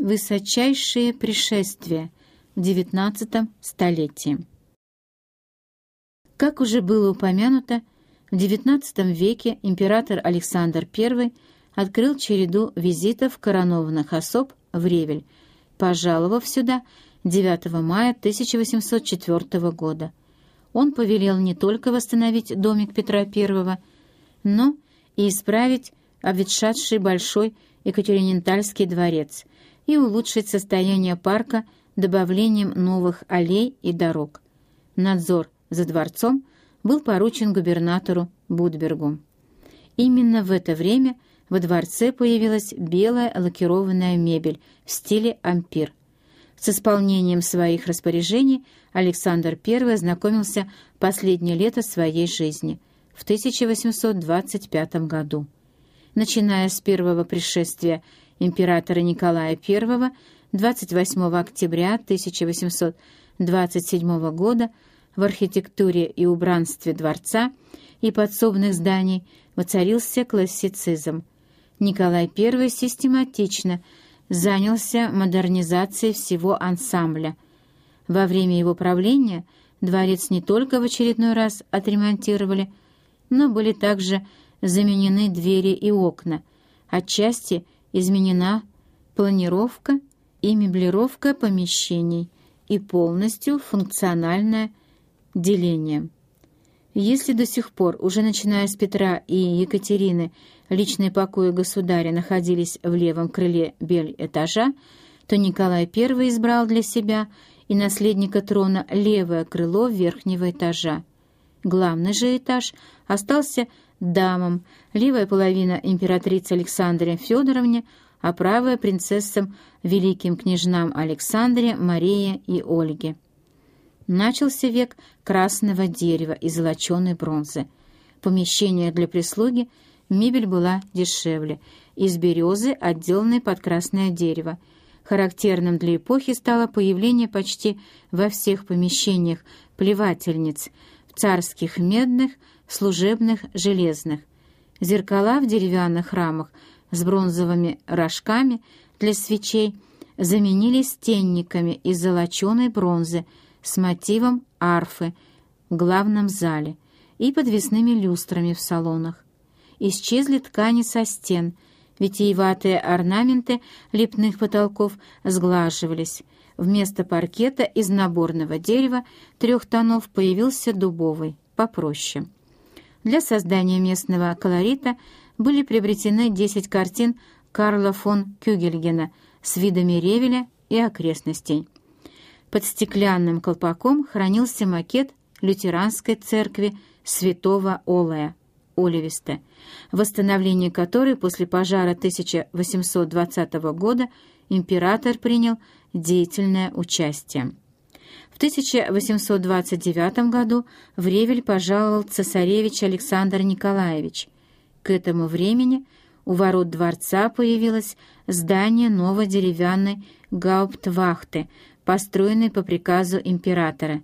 Высочайшие пришествия в XIX столетии. Как уже было упомянуто, в XIX веке император Александр I открыл череду визитов коронованных особ в Ревель, пожаловав сюда 9 мая 1804 года. Он повелел не только восстановить домик Петра I, но и исправить обветшавший большой Екатерининтальский дворец и улучшить состояние парка добавлением новых аллей и дорог. Надзор за дворцом был поручен губернатору Будбергу. Именно в это время во дворце появилась белая лакированная мебель в стиле ампир. С исполнением своих распоряжений Александр I ознакомился последнее лето своей жизни, в 1825 году. Начиная с первого пришествия императора Николая I 28 октября 1827 года в архитектуре и убранстве дворца и подсобных зданий воцарился классицизм. Николай I систематично занялся модернизацией всего ансамбля. Во время его правления дворец не только в очередной раз отремонтировали, но были также заменены двери и окна, отчасти изменена планировка и меблировка помещений и полностью функциональное деление. Если до сих пор, уже начиная с Петра и Екатерины, личные покои государя находились в левом крыле бель-этажа, то Николай I избрал для себя и наследника трона левое крыло верхнего этажа. Главный же этаж остался дамам, левая половина императрицы Александре Федоровне, а правая принцессам, великим княжнам Александре, Марии и Ольге. Начался век красного дерева и золоченой бронзы. Помещение для прислуги, мебель была дешевле, из березы, отделанной под красное дерево. Характерным для эпохи стало появление почти во всех помещениях плевательниц, царских медных, служебных железных. Зеркала в деревянных рамах с бронзовыми рожками для свечей заменились тенниками из золоченой бронзы, с мотивом арфы в главном зале и подвесными люстрами в салонах. Исчезли ткани со стен, витиеватые орнаменты лепных потолков сглаживались. Вместо паркета из наборного дерева трех тонов появился дубовый, попроще. Для создания местного колорита были приобретены 10 картин Карла фон Кюгельгена с видами Ревеля и окрестностей. Под стеклянным колпаком хранился макет лютеранской церкви святого Олая, Оливиста, восстановление которой после пожара 1820 года император принял деятельное участие. В 1829 году в Ревель пожаловал цесаревич Александр Николаевич. К этому времени у ворот дворца появилось здание новой деревянной гауптвахты построенный по приказу императора,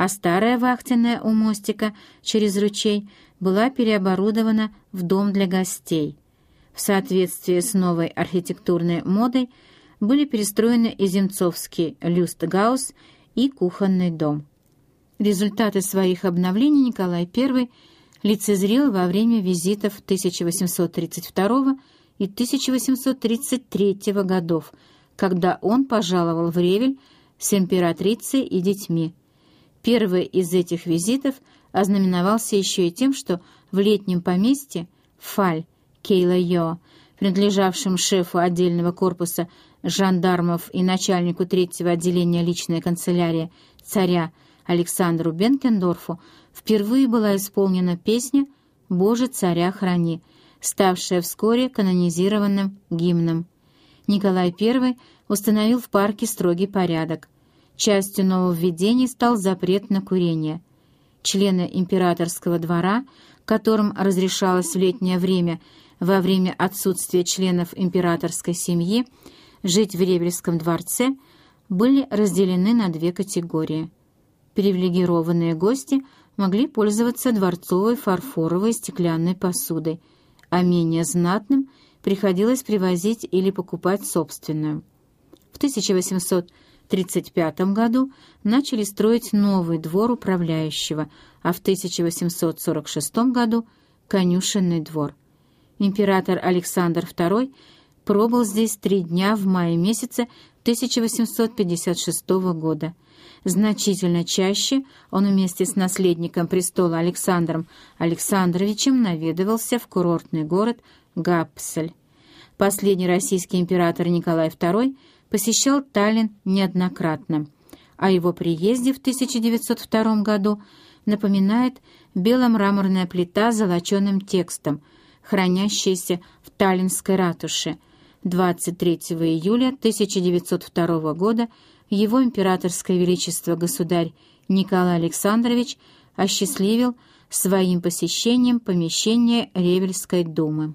а старая вахтенная у мостика через ручей была переоборудована в дом для гостей. В соответствии с новой архитектурной модой были перестроены и Земцовский люстгаус и кухонный дом. Результаты своих обновлений Николай I лицезрел во время визитов 1832 и 1833 годов, когда он пожаловал в Ревель с императрицей и детьми. Первый из этих визитов ознаменовался еще и тем, что в летнем поместье Фаль Кейла-Йо, принадлежавшем шефу отдельного корпуса жандармов и начальнику третьего отделения личной канцелярии царя Александру Бенкендорфу, впервые была исполнена песня «Боже, царя храни», ставшая вскоре канонизированным гимном. Николай I установил в парке строгий порядок. Частью нововведений стал запрет на курение. Члены императорского двора, которым разрешалось в летнее время во время отсутствия членов императорской семьи жить в Ревельском дворце, были разделены на две категории. Привилегированные гости могли пользоваться дворцовой фарфоровой стеклянной посудой, а менее знатным приходилось привозить или покупать собственную. 1835 году начали строить новый двор управляющего, а в 1846 году – конюшенный двор. Император Александр II пробыл здесь три дня в мае месяце 1856 года. Значительно чаще он вместе с наследником престола Александром Александровичем наведывался в курортный город Гапсель. Последний российский император Николай II посещал Таллин неоднократно. О его приезде в 1902 году напоминает беломраморная плита с золоченым текстом, хранящаяся в Таллинской ратуше. 23 июля 1902 года его императорское величество государь Николай Александрович осчастливил своим посещением помещения Ревельской думы.